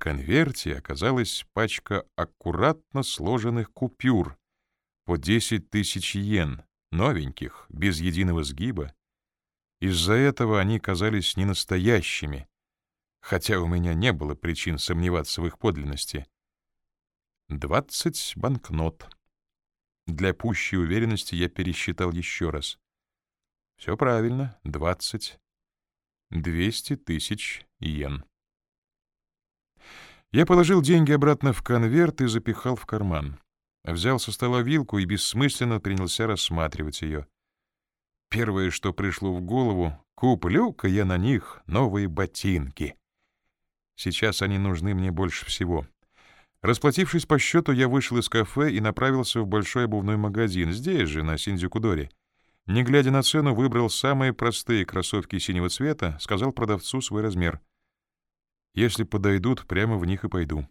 конверте оказалась пачка аккуратно сложенных купюр по 10 тысяч йен, новеньких, без единого сгиба. Из-за этого они казались ненастоящими, хотя у меня не было причин сомневаться в их подлинности. Двадцать банкнот. Для пущей уверенности я пересчитал еще раз. Все правильно, двадцать. Двести тысяч йен. Я положил деньги обратно в конверт и запихал в карман. Взял со стола вилку и бессмысленно принялся рассматривать ее. Первое, что пришло в голову, куплю-ка я на них новые ботинки. Сейчас они нужны мне больше всего. Расплатившись по счету, я вышел из кафе и направился в большой обувной магазин, здесь же, на Синдзюкудоре. Не глядя на цену, выбрал самые простые кроссовки синего цвета, сказал продавцу свой размер. Если подойдут, прямо в них и пойду.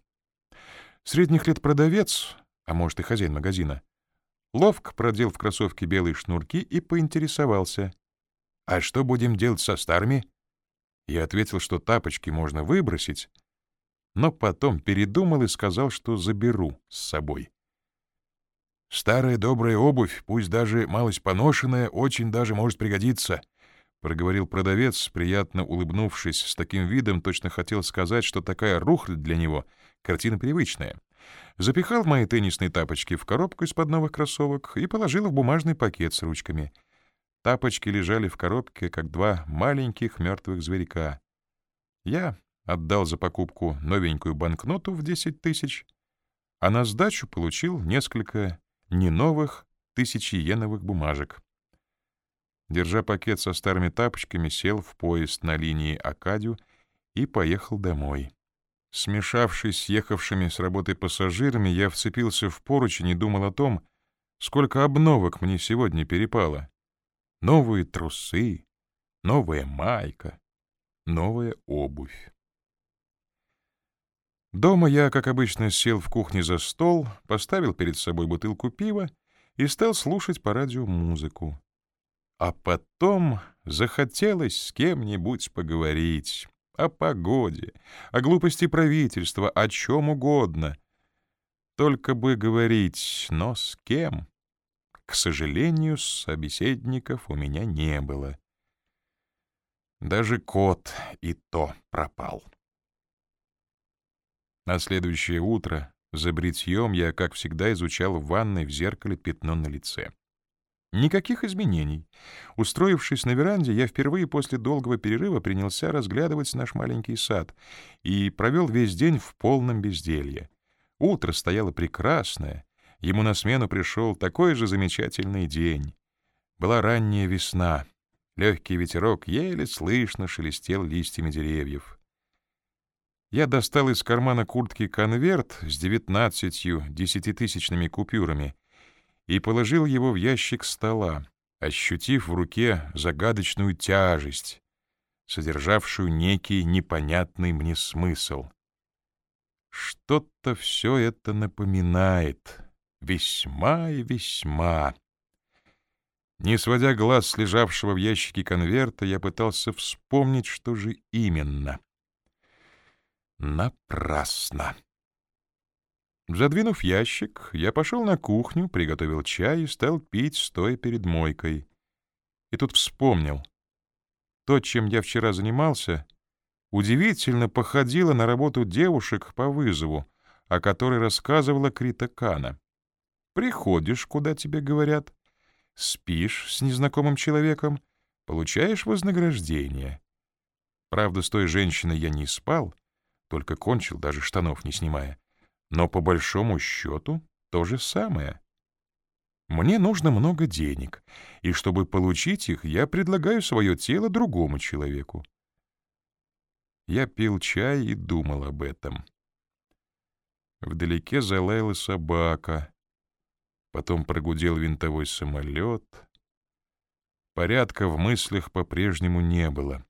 Средних лет продавец, а может и хозяин магазина, ловко продел в кроссовке белые шнурки и поинтересовался. «А что будем делать со старыми?» Я ответил, что тапочки можно выбросить, но потом передумал и сказал, что заберу с собой. «Старая добрая обувь, пусть даже малость поношенная, очень даже может пригодиться», — проговорил продавец, приятно улыбнувшись с таким видом, точно хотел сказать, что такая рухлядь для него — картина привычная. Запихал мои теннисные тапочки в коробку из-под новых кроссовок и положил в бумажный пакет с ручками — Тапочки лежали в коробке, как два маленьких мертвых зверька. Я отдал за покупку новенькую банкноту в 10 тысяч, а на сдачу получил несколько не новых тысячиеновых бумажек. Держа пакет со старыми тапочками, сел в поезд на линии Акадию и поехал домой. Смешавшись с ехавшими с работы пассажирами, я вцепился в поручень и думал о том, сколько обновок мне сегодня перепало новые трусы, новая майка, новая обувь. Дома я, как обычно, сел в кухне за стол, поставил перед собой бутылку пива и стал слушать по радио музыку. А потом захотелось с кем-нибудь поговорить о погоде, о глупости правительства, о чем угодно. Только бы говорить, но с кем? К сожалению, собеседников у меня не было. Даже кот и то пропал. На следующее утро за бритьем я, как всегда, изучал в ванной в зеркале пятно на лице. Никаких изменений. Устроившись на веранде, я впервые после долгого перерыва принялся разглядывать наш маленький сад и провел весь день в полном безделье. Утро стояло прекрасное, ему на смену пришел такой же замечательный день. Была ранняя весна. Легкий ветерок еле слышно шелестел листьями деревьев. Я достал из кармана куртки конверт с девятнадцатью десятитысячными купюрами и положил его в ящик стола, ощутив в руке загадочную тяжесть, содержавшую некий непонятный мне смысл. Что-то все это напоминает весьма и весьма. Не сводя глаз с лежавшего в ящике конверта, я пытался вспомнить, что же именно. Напрасно. Задвинув ящик, я пошел на кухню, приготовил чай и стал пить, стоя перед мойкой. И тут вспомнил. То, чем я вчера занимался, удивительно походило на работу девушек по вызову, о которой рассказывала Крита Кана. Приходишь, куда тебе говорят, спишь с незнакомым человеком, получаешь вознаграждение. Правда, с той женщиной я не спал, только кончил, даже штанов не снимая. Но по большому счету то же самое. Мне нужно много денег, и чтобы получить их, я предлагаю свое тело другому человеку. Я пил чай и думал об этом. Вдалеке залаяла собака. Потом прогудел винтовой самолет. Порядка в мыслях по-прежнему не было.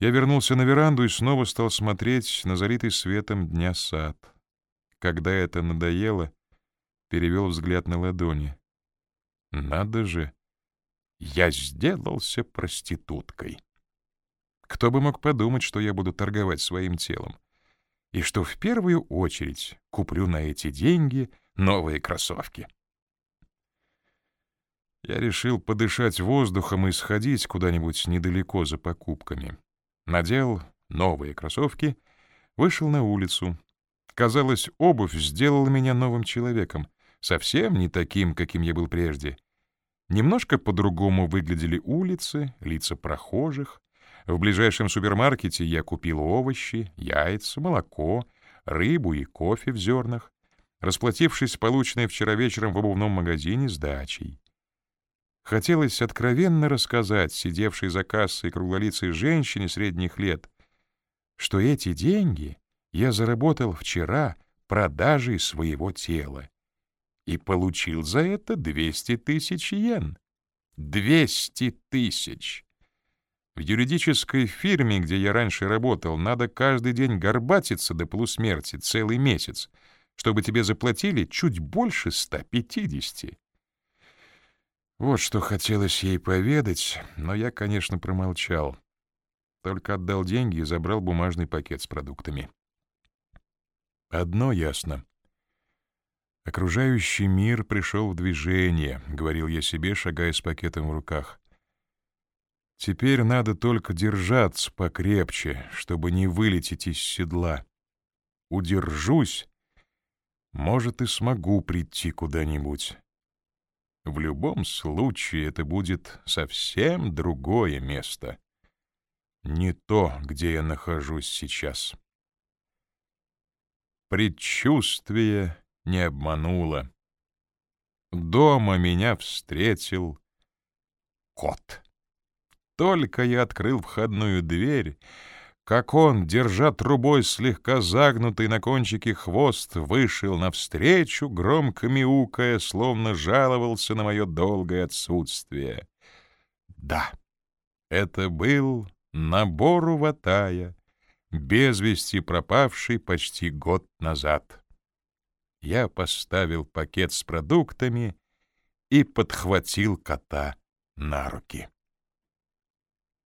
Я вернулся на веранду и снова стал смотреть на залитый светом дня сад. Когда это надоело, перевел взгляд на ладони. Надо же, я сделался проституткой. Кто бы мог подумать, что я буду торговать своим телом? и что в первую очередь куплю на эти деньги новые кроссовки. Я решил подышать воздухом и сходить куда-нибудь недалеко за покупками. Надел новые кроссовки, вышел на улицу. Казалось, обувь сделала меня новым человеком, совсем не таким, каким я был прежде. Немножко по-другому выглядели улицы, лица прохожих. В ближайшем супермаркете я купил овощи, яйца, молоко, рыбу и кофе в зернах, расплатившись полученной вчера вечером в обувном магазине с дачей. Хотелось откровенно рассказать сидевшей за кассой круглолицей женщине средних лет, что эти деньги я заработал вчера продажей своего тела и получил за это 200 тысяч йен. 200 тысяч! В юридической фирме, где я раньше работал, надо каждый день горбатиться до полусмерти целый месяц, чтобы тебе заплатили чуть больше 150. Вот что хотелось ей поведать, но я, конечно, промолчал. Только отдал деньги и забрал бумажный пакет с продуктами. Одно ясно. Окружающий мир пришел в движение, — говорил я себе, шагая с пакетом в руках. Теперь надо только держаться покрепче, чтобы не вылететь из седла. Удержусь, может, и смогу прийти куда-нибудь. В любом случае это будет совсем другое место. Не то, где я нахожусь сейчас. Предчувствие не обмануло. Дома меня встретил кот. Только я открыл входную дверь, как он, держа трубой слегка загнутый на кончике хвост, вышел навстречу, громко мяукая, словно жаловался на мое долгое отсутствие. Да, это был набор Ватая, без вести пропавший почти год назад. Я поставил пакет с продуктами и подхватил кота на руки.